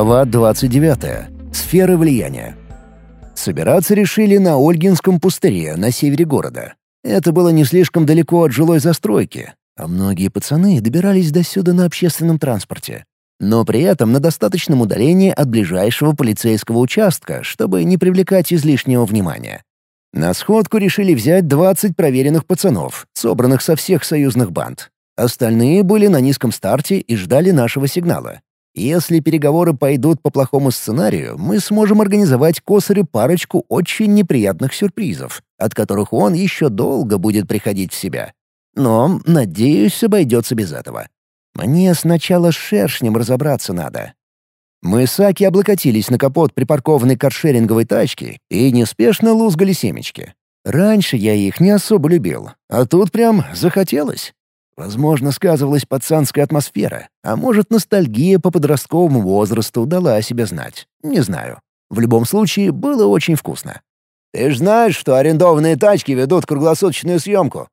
Глава 29. Сферы влияния. Собираться решили на Ольгинском пустыре на севере города. Это было не слишком далеко от жилой застройки, а многие пацаны добирались до сюда на общественном транспорте. Но при этом на достаточном удалении от ближайшего полицейского участка, чтобы не привлекать излишнего внимания. На сходку решили взять 20 проверенных пацанов, собранных со всех союзных банд. Остальные были на низком старте и ждали нашего сигнала. Если переговоры пойдут по плохому сценарию, мы сможем организовать Косарю парочку очень неприятных сюрпризов, от которых он еще долго будет приходить в себя. Но, надеюсь, обойдется без этого. Мне сначала с шершнем разобраться надо. Мы с Аки облокотились на капот припаркованной каршеринговой тачки и неспешно лузгали семечки. Раньше я их не особо любил, а тут прям захотелось. Возможно, сказывалась пацанская атмосфера, а может, ностальгия по подростковому возрасту дала о себе знать. Не знаю. В любом случае, было очень вкусно. «Ты ж знаешь, что арендованные тачки ведут круглосуточную съемку?»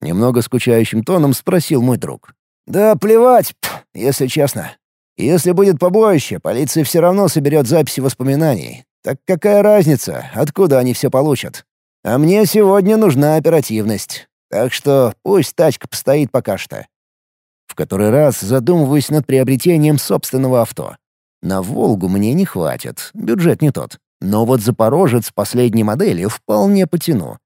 Немного скучающим тоном спросил мой друг. «Да плевать, если честно. Если будет побоище, полиция все равно соберет записи воспоминаний. Так какая разница, откуда они все получат? А мне сегодня нужна оперативность. Так что пусть тачка постоит пока что». В который раз задумываюсь над приобретением собственного авто. На «Волгу» мне не хватит, бюджет не тот. Но вот «Запорожец» последней модели вполне потяну.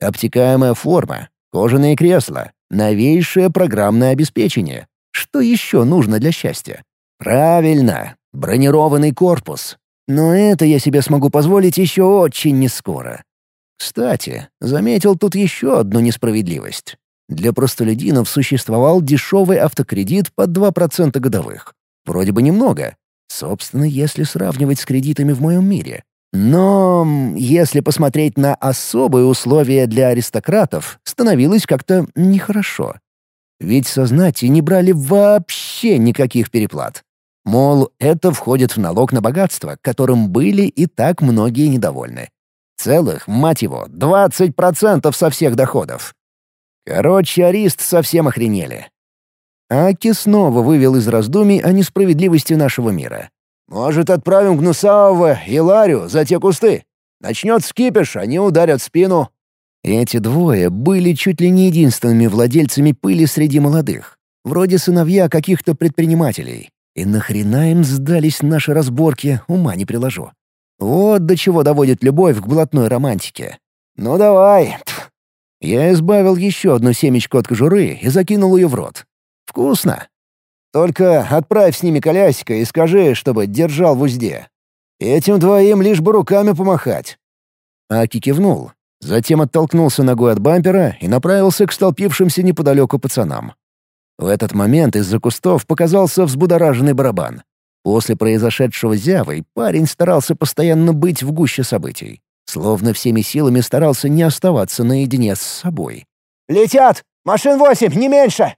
Обтекаемая форма, кожаные кресла, Новейшее программное обеспечение. Что еще нужно для счастья? Правильно, бронированный корпус. Но это я себе смогу позволить еще очень нескоро. Кстати, заметил тут еще одну несправедливость. Для простолюдинов существовал дешевый автокредит под 2% годовых. Вроде бы немного. Собственно, если сравнивать с кредитами в моем мире. Но если посмотреть на особые условия для аристократов, становилось как-то нехорошо. Ведь сознатие не брали вообще никаких переплат. Мол, это входит в налог на богатство, которым были и так многие недовольны. Целых, мать его, 20% со всех доходов. Короче, арист совсем охренели. Аки снова вывел из раздумий о несправедливости нашего мира. Может, отправим Гнусавова и Ларю за те кусты? Начнет скипиш, они ударят спину». Эти двое были чуть ли не единственными владельцами пыли среди молодых. Вроде сыновья каких-то предпринимателей. И нахрена им сдались наши разборки, ума не приложу. Вот до чего доводит любовь к блатной романтике. «Ну давай!» Я избавил еще одну семечку от кожуры и закинул ее в рот. «Вкусно!» Только отправь с ними колясика и скажи, чтобы держал в узде. Этим двоим лишь бы руками помахать». Аки кивнул, затем оттолкнулся ногой от бампера и направился к столпившимся неподалеку пацанам. В этот момент из-за кустов показался взбудораженный барабан. После произошедшего зявой парень старался постоянно быть в гуще событий. Словно всеми силами старался не оставаться наедине с собой. «Летят! Машин восемь, не меньше!»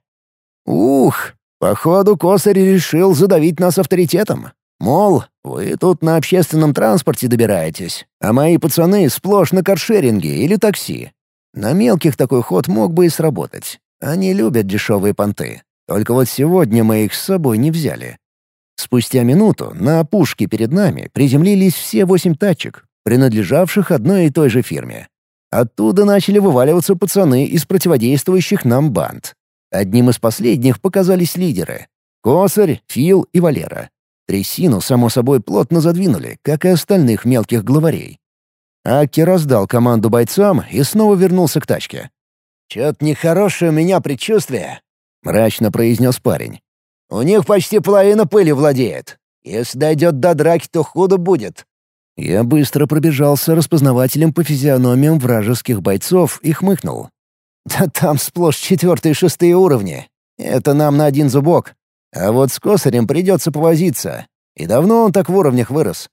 «Ух, Походу, Косарь решил задавить нас авторитетом. Мол, вы тут на общественном транспорте добираетесь, а мои пацаны сплошь на каршеринге или такси. На мелких такой ход мог бы и сработать. Они любят дешевые понты. Только вот сегодня мы их с собой не взяли. Спустя минуту на опушке перед нами приземлились все восемь тачек, принадлежавших одной и той же фирме. Оттуда начали вываливаться пацаны из противодействующих нам банд. Одним из последних показались лидеры — Косарь, Фил и Валера. Трясину, само собой, плотно задвинули, как и остальных мелких главарей. Аки раздал команду бойцам и снова вернулся к тачке. «Чё-то нехорошее у меня предчувствие», — мрачно произнес парень. «У них почти половина пыли владеет. Если дойдет до драки, то худо будет». Я быстро пробежался распознавателем по физиономиям вражеских бойцов и хмыкнул. Да там сплошь четвертые и шестые уровни. Это нам на один зубок. А вот с косарем придется повозиться. И давно он так в уровнях вырос.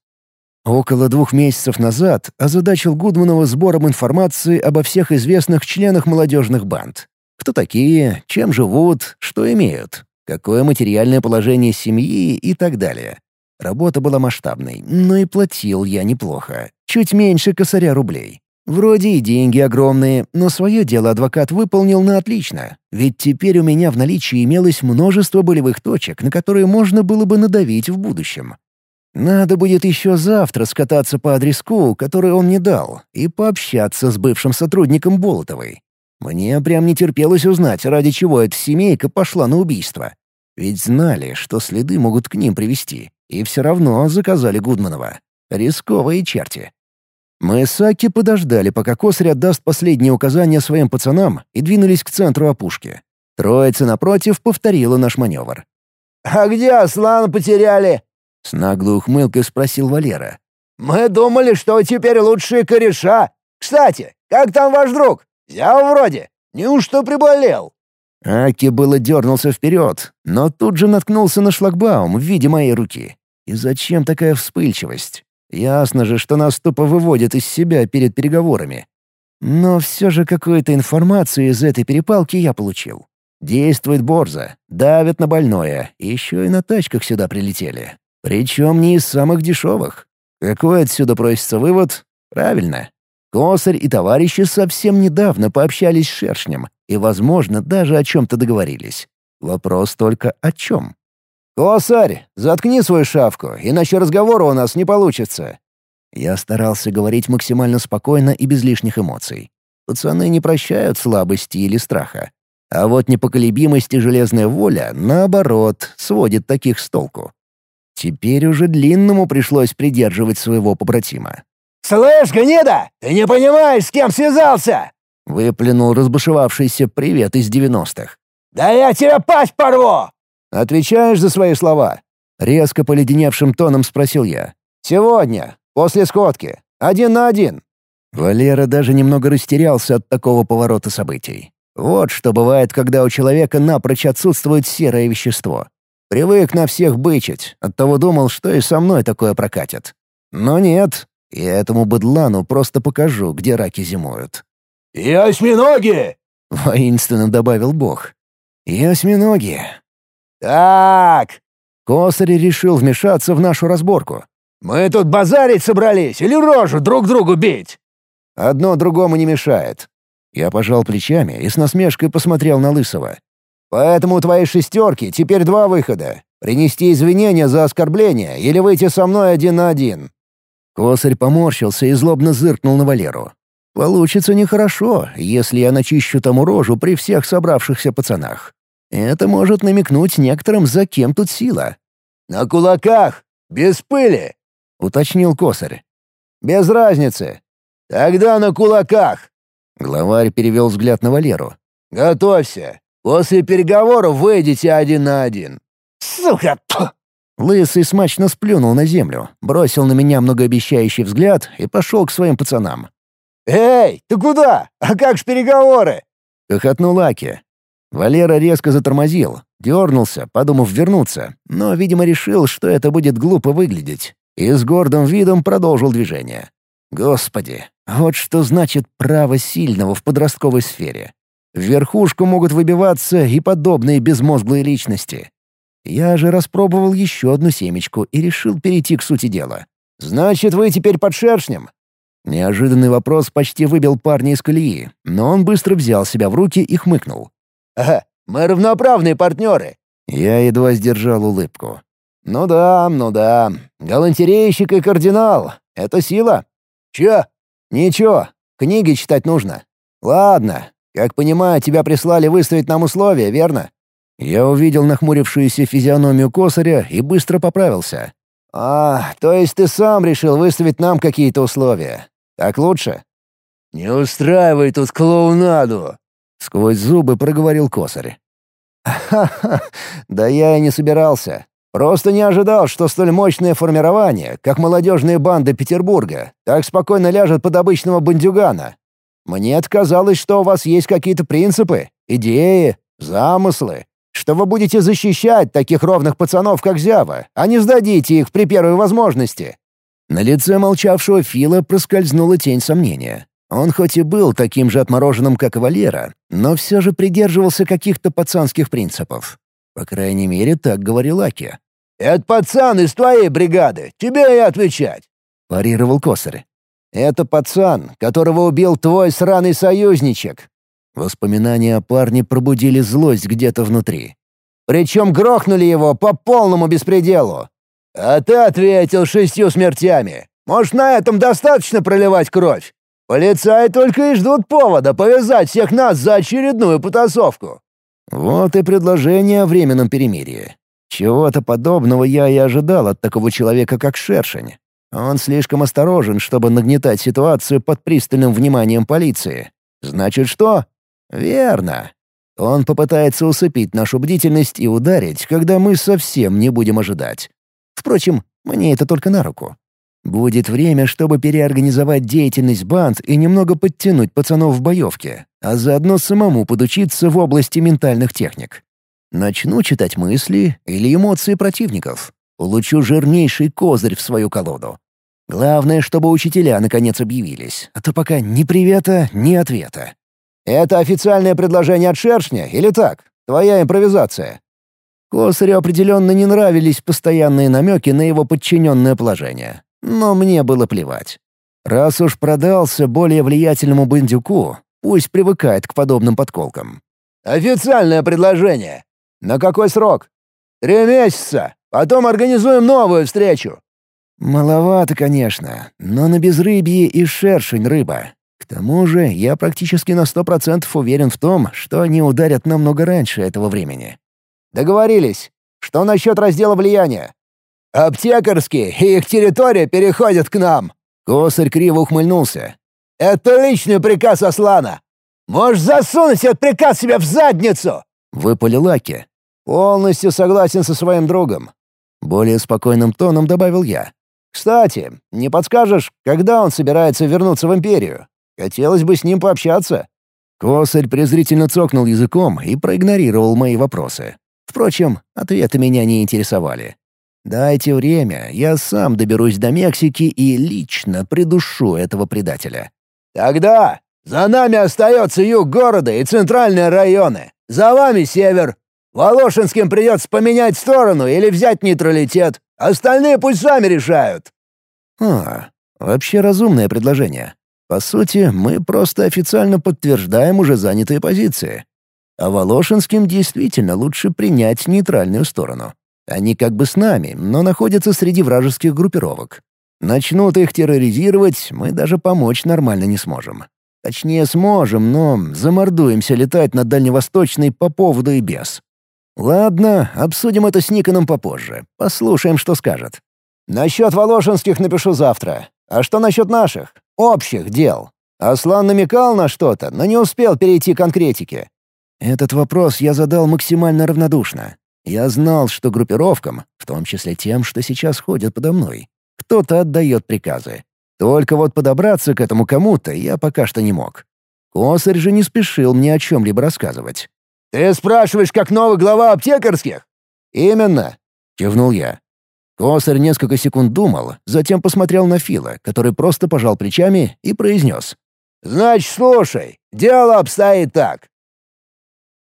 Около двух месяцев назад озадачил Гудманова сбором информации обо всех известных членах молодежных банд. Кто такие, чем живут, что имеют, какое материальное положение семьи и так далее. Работа была масштабной, но и платил я неплохо. Чуть меньше косаря рублей. Вроде и деньги огромные, но свое дело адвокат выполнил на отлично, ведь теперь у меня в наличии имелось множество болевых точек, на которые можно было бы надавить в будущем. Надо будет еще завтра скататься по адреску, который он мне дал, и пообщаться с бывшим сотрудником Болотовой. Мне прям не терпелось узнать, ради чего эта семейка пошла на убийство. Ведь знали, что следы могут к ним привести, и все равно заказали Гудманова. Рисковые черти. Мы с Аки подождали, пока Косарь отдаст последние указания своим пацанам и двинулись к центру опушки. Троица напротив повторила наш маневр. «А где Аслана потеряли?» — с наглой ухмылкой спросил Валера. «Мы думали, что теперь лучшие кореша. Кстати, как там ваш друг? Взял вроде. Неужто приболел?» Аки было дернулся вперед, но тут же наткнулся на шлагбаум в виде моей руки. И зачем такая вспыльчивость? Ясно же, что нас тупо выводят из себя перед переговорами. Но все же какую-то информацию из этой перепалки я получил. Действует борзо, давят на больное, еще и на тачках сюда прилетели. Причем не из самых дешевых. Какой отсюда просится вывод? Правильно. Косарь и товарищи совсем недавно пообщались с Шершнем и, возможно, даже о чем-то договорились. Вопрос только о чем. «Косарь, заткни свою шавку, иначе разговора у нас не получится». Я старался говорить максимально спокойно и без лишних эмоций. Пацаны не прощают слабости или страха. А вот непоколебимость и железная воля, наоборот, сводит таких с толку. Теперь уже длинному пришлось придерживать своего побратима. «Слышь, гнида, ты не понимаешь, с кем связался!» — выплюнул разбушевавшийся привет из девяностых. «Да я тебе пасть порву!» «Отвечаешь за свои слова?» — резко поледеневшим тоном спросил я. «Сегодня, после сходки, один на один». Валера даже немного растерялся от такого поворота событий. Вот что бывает, когда у человека напрочь отсутствует серое вещество. Привык на всех бычить, оттого думал, что и со мной такое прокатит. Но нет, я этому быдлану просто покажу, где раки зимуют. «И осьминоги!» — воинственно добавил бог. «И осьминоги!» «Так!» Косарь решил вмешаться в нашу разборку. «Мы тут базарить собрались или рожу друг другу бить?» «Одно другому не мешает». Я пожал плечами и с насмешкой посмотрел на Лысого. «Поэтому у твоей шестерки теперь два выхода. Принести извинения за оскорбление или выйти со мной один на один». Косарь поморщился и злобно зыркнул на Валеру. «Получится нехорошо, если я начищу тому рожу при всех собравшихся пацанах. Это может намекнуть некоторым, за кем тут сила. «На кулаках! Без пыли!» — уточнил косарь. «Без разницы. Тогда на кулаках!» Главарь перевел взгляд на Валеру. «Готовься. После переговоров выйдете один на один». «Сука!» Лысый смачно сплюнул на землю, бросил на меня многообещающий взгляд и пошел к своим пацанам. «Эй, ты куда? А как ж переговоры?» — хохотнул Аки. Валера резко затормозил, дернулся, подумав вернуться, но, видимо, решил, что это будет глупо выглядеть, и с гордым видом продолжил движение. Господи, вот что значит право сильного в подростковой сфере. В верхушку могут выбиваться и подобные безмозглые личности. Я же распробовал еще одну семечку и решил перейти к сути дела. «Значит, вы теперь под шершнем?» Неожиданный вопрос почти выбил парня из колеи, но он быстро взял себя в руки и хмыкнул. Ага, мы равноправные партнеры». Я едва сдержал улыбку. «Ну да, ну да. Галантерейщик и кардинал — это сила». «Чё?» «Ничего. Книги читать нужно. Ладно. Как понимаю, тебя прислали выставить нам условия, верно?» Я увидел нахмурившуюся физиономию косаря и быстро поправился. «А, то есть ты сам решил выставить нам какие-то условия. Так лучше?» «Не устраивай тут клоунаду!» Сквозь зубы проговорил косарь. «Ха-ха, да я и не собирался. Просто не ожидал, что столь мощное формирование, как молодежные банды Петербурга, так спокойно ляжет под обычного бандюгана. Мне казалось, что у вас есть какие-то принципы, идеи, замыслы, что вы будете защищать таких ровных пацанов, как Зява, а не сдадите их при первой возможности». На лице молчавшего Фила проскользнула тень сомнения. Он хоть и был таким же отмороженным, как и Валера, но все же придерживался каких-то пацанских принципов. По крайней мере, так говорил Аки. «Это пацан из твоей бригады, тебе и отвечать», — парировал Косарь. «Это пацан, которого убил твой сраный союзничек». Воспоминания о парне пробудили злость где-то внутри. «Причем грохнули его по полному беспределу. «А ты ответил шестью смертями. Может, на этом достаточно проливать кровь? Полицаи только и ждут повода повязать всех нас за очередную потасовку». Вот и предложение о временном перемирии. Чего-то подобного я и ожидал от такого человека, как Шершень. Он слишком осторожен, чтобы нагнетать ситуацию под пристальным вниманием полиции. Значит, что? Верно. Он попытается усыпить нашу бдительность и ударить, когда мы совсем не будем ожидать. Впрочем, мне это только на руку. Будет время, чтобы переорганизовать деятельность банд и немного подтянуть пацанов в боевке, а заодно самому подучиться в области ментальных техник. Начну читать мысли или эмоции противников. Получу жирнейший козырь в свою колоду. Главное, чтобы учителя наконец объявились, а то пока ни привета, ни ответа. «Это официальное предложение от Шершня или так? Твоя импровизация?» Косарю определенно не нравились постоянные намеки на его подчиненное положение. Но мне было плевать. Раз уж продался более влиятельному бандюку, пусть привыкает к подобным подколкам. «Официальное предложение. На какой срок? Три месяца. Потом организуем новую встречу». «Маловато, конечно, но на безрыбье и шершень рыба. К тому же я практически на сто процентов уверен в том, что они ударят намного раньше этого времени». «Договорились. Что насчет раздела влияния? Аптекарские и их территория переходят к нам!» Косарь криво ухмыльнулся. «Это личный приказ Аслана! Можешь засунуть этот приказ себе в задницу!» Выпалил Аки. «Полностью согласен со своим другом». Более спокойным тоном добавил я. «Кстати, не подскажешь, когда он собирается вернуться в Империю? Хотелось бы с ним пообщаться». Косарь презрительно цокнул языком и проигнорировал мои вопросы. Впрочем, ответы меня не интересовали. Дайте время, я сам доберусь до Мексики и лично придушу этого предателя. Тогда за нами остается юг города и центральные районы. За вами север. Волошинским придется поменять сторону или взять нейтралитет. Остальные пусть сами решают. А, вообще разумное предложение. По сути, мы просто официально подтверждаем уже занятые позиции. А Волошинским действительно лучше принять нейтральную сторону. Они как бы с нами, но находятся среди вражеских группировок. Начнут их терроризировать, мы даже помочь нормально не сможем. Точнее, сможем, но замордуемся летать над Дальневосточной по поводу и без. Ладно, обсудим это с Никоном попозже. Послушаем, что скажет. Насчет Волошинских напишу завтра. А что насчет наших? Общих дел. Аслан намекал на что-то, но не успел перейти к конкретике. Этот вопрос я задал максимально равнодушно. Я знал, что группировкам, в том числе тем, что сейчас ходят подо мной, кто-то отдает приказы. Только вот подобраться к этому кому-то я пока что не мог. Косарь же не спешил мне о чем-либо рассказывать. «Ты спрашиваешь, как новый глава аптекарских?» «Именно», — кивнул я. Косарь несколько секунд думал, затем посмотрел на Фила, который просто пожал плечами и произнес. «Значит, слушай, дело обстоит так.